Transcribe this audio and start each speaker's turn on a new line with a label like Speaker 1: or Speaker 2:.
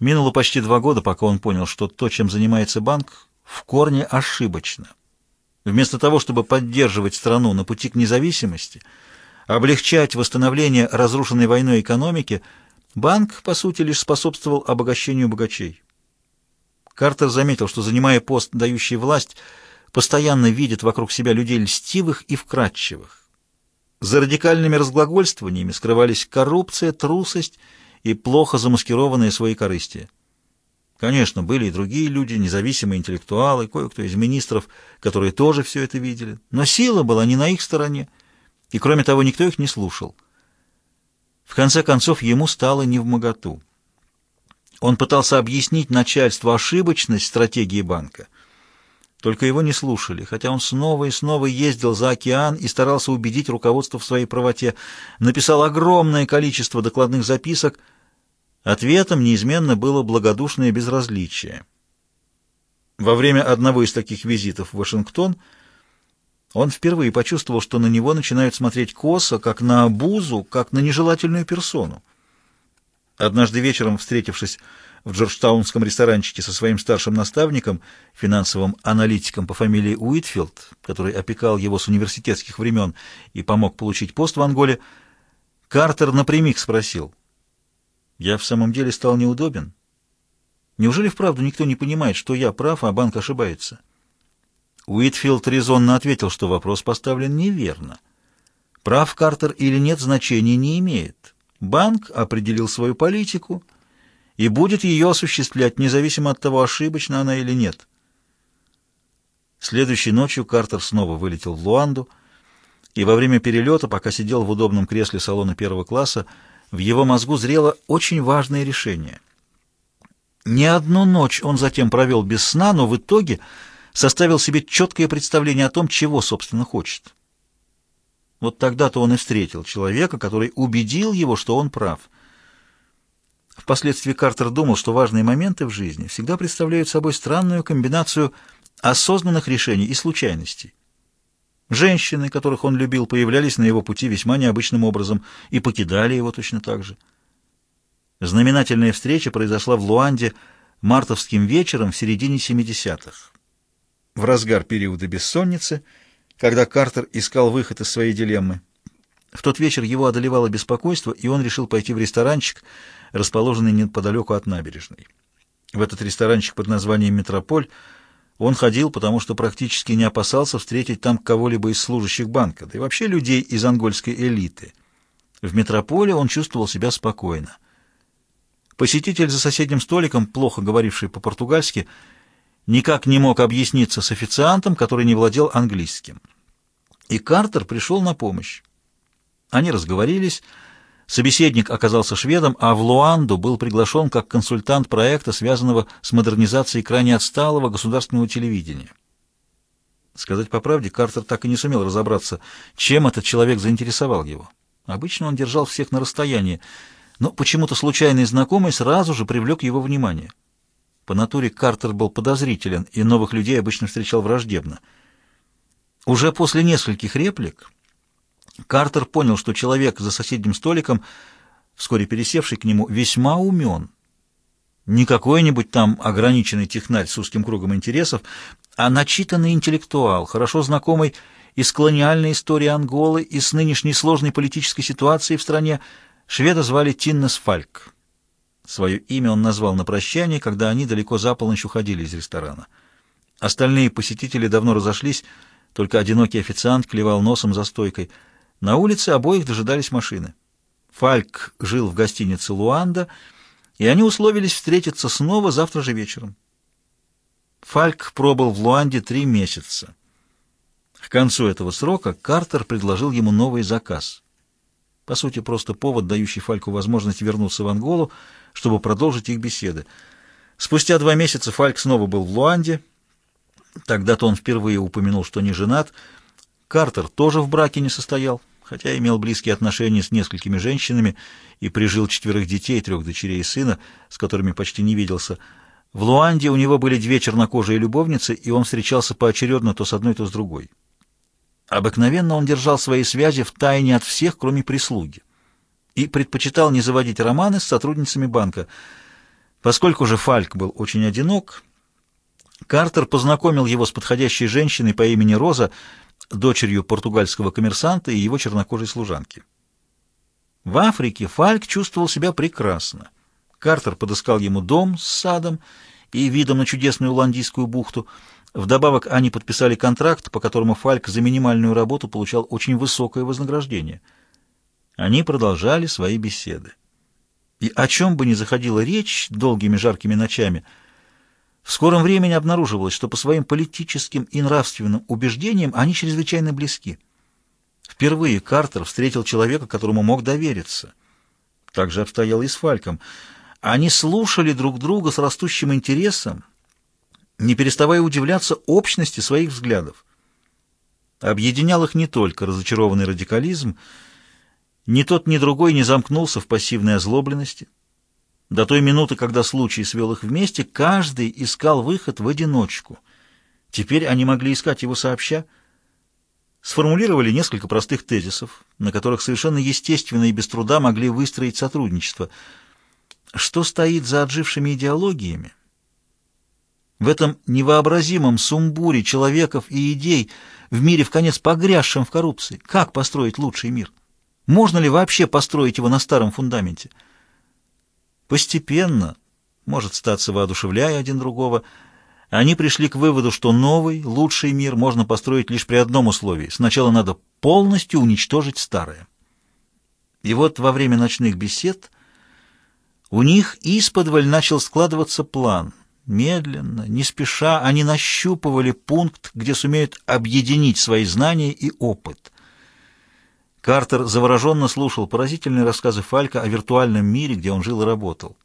Speaker 1: Минуло почти два года, пока он понял, что то, чем занимается банк, в корне ошибочно. Вместо того, чтобы поддерживать страну на пути к независимости, облегчать восстановление разрушенной войной экономики, банк, по сути, лишь способствовал обогащению богачей. Картер заметил, что, занимая пост, дающий власть, постоянно видит вокруг себя людей льстивых и вкрадчивых. За радикальными разглагольствованиями скрывались коррупция, трусость и плохо замаскированные свои корыстия. Конечно, были и другие люди, независимые интеллектуалы, кое-кто из министров, которые тоже все это видели. Но сила была не на их стороне, и, кроме того, никто их не слушал. В конце концов, ему стало невмоготу. Он пытался объяснить начальству ошибочность стратегии банка. Только его не слушали, хотя он снова и снова ездил за океан и старался убедить руководство в своей правоте, написал огромное количество докладных записок – Ответом неизменно было благодушное безразличие. Во время одного из таких визитов в Вашингтон он впервые почувствовал, что на него начинают смотреть косо, как на обузу, как на нежелательную персону. Однажды вечером, встретившись в джорджтаунском ресторанчике со своим старшим наставником, финансовым аналитиком по фамилии Уитфилд, который опекал его с университетских времен и помог получить пост в Анголе, Картер напрямик спросил — я в самом деле стал неудобен? Неужели вправду никто не понимает, что я прав, а банк ошибается? Уитфилд резонно ответил, что вопрос поставлен неверно. Прав Картер или нет, значения не имеет. Банк определил свою политику и будет ее осуществлять, независимо от того, ошибочна она или нет. Следующей ночью Картер снова вылетел в Луанду, и во время перелета, пока сидел в удобном кресле салона первого класса, в его мозгу зрело очень важное решение. Не одну ночь он затем провел без сна, но в итоге составил себе четкое представление о том, чего, собственно, хочет. Вот тогда-то он и встретил человека, который убедил его, что он прав. Впоследствии Картер думал, что важные моменты в жизни всегда представляют собой странную комбинацию осознанных решений и случайностей. Женщины, которых он любил, появлялись на его пути весьма необычным образом и покидали его точно так же. Знаменательная встреча произошла в Луанде мартовским вечером в середине 70-х. В разгар периода бессонницы, когда Картер искал выход из своей дилеммы. В тот вечер его одолевало беспокойство, и он решил пойти в ресторанчик, расположенный неподалеку от набережной. В этот ресторанчик под названием «Метрополь» Он ходил, потому что практически не опасался встретить там кого-либо из служащих банка, да и вообще людей из ангольской элиты. В метрополе он чувствовал себя спокойно. Посетитель за соседним столиком, плохо говоривший по-португальски, никак не мог объясниться с официантом, который не владел английским. И Картер пришел на помощь. Они разговорились, Собеседник оказался шведом, а в Луанду был приглашен как консультант проекта, связанного с модернизацией крайне отсталого государственного телевидения. Сказать по правде, Картер так и не сумел разобраться, чем этот человек заинтересовал его. Обычно он держал всех на расстоянии, но почему-то случайный знакомый сразу же привлек его внимание. По натуре Картер был подозрителен и новых людей обычно встречал враждебно. Уже после нескольких реплик Картер понял, что человек за соседним столиком, вскоре пересевший к нему, весьма умен. Не какой-нибудь там ограниченный технарь с узким кругом интересов, а начитанный интеллектуал, хорошо знакомый и с колониальной историей Анголы, и с нынешней сложной политической ситуацией в стране. Шведа звали Тиннес Фальк. Свое имя он назвал на прощание, когда они далеко за полночь уходили из ресторана. Остальные посетители давно разошлись, только одинокий официант клевал носом за стойкой — на улице обоих дожидались машины. Фальк жил в гостинице «Луанда», и они условились встретиться снова завтра же вечером. Фальк пробыл в Луанде три месяца. К концу этого срока Картер предложил ему новый заказ. По сути, просто повод, дающий Фальку возможность вернуться в Анголу, чтобы продолжить их беседы. Спустя два месяца Фальк снова был в Луанде. Тогда-то он впервые упомянул, что не женат. Картер тоже в браке не состоял хотя имел близкие отношения с несколькими женщинами и прижил четверых детей, трех дочерей и сына, с которыми почти не виделся. В Луанде у него были две чернокожие любовницы, и он встречался поочередно то с одной, то с другой. Обыкновенно он держал свои связи в тайне от всех, кроме прислуги, и предпочитал не заводить романы с сотрудницами банка. Поскольку же Фальк был очень одинок, Картер познакомил его с подходящей женщиной по имени Роза, дочерью португальского коммерсанта и его чернокожей служанки. В Африке Фальк чувствовал себя прекрасно. Картер подыскал ему дом с садом и видом на чудесную Уландийскую бухту. Вдобавок они подписали контракт, по которому Фальк за минимальную работу получал очень высокое вознаграждение. Они продолжали свои беседы. И о чем бы ни заходила речь долгими жаркими ночами, в скором времени обнаруживалось, что по своим политическим и нравственным убеждениям они чрезвычайно близки. Впервые Картер встретил человека, которому мог довериться. Так же обстояло и с Фальком. Они слушали друг друга с растущим интересом, не переставая удивляться общности своих взглядов. Объединял их не только разочарованный радикализм, ни тот, ни другой не замкнулся в пассивной озлобленности. До той минуты, когда случай свел их вместе, каждый искал выход в одиночку. Теперь они могли искать его сообща. Сформулировали несколько простых тезисов, на которых совершенно естественно и без труда могли выстроить сотрудничество. Что стоит за отжившими идеологиями? В этом невообразимом сумбуре человеков и идей в мире в конец погрязшем в коррупции. Как построить лучший мир? Можно ли вообще построить его на старом фундаменте? Постепенно, может статься воодушевляя один другого, они пришли к выводу, что новый, лучший мир можно построить лишь при одном условии. Сначала надо полностью уничтожить старое. И вот во время ночных бесед у них исподволь начал складываться план. Медленно, не спеша, они нащупывали пункт, где сумеют объединить свои знания и опыт. Картер завороженно слушал поразительные рассказы Фалька о виртуальном мире, где он жил и работал.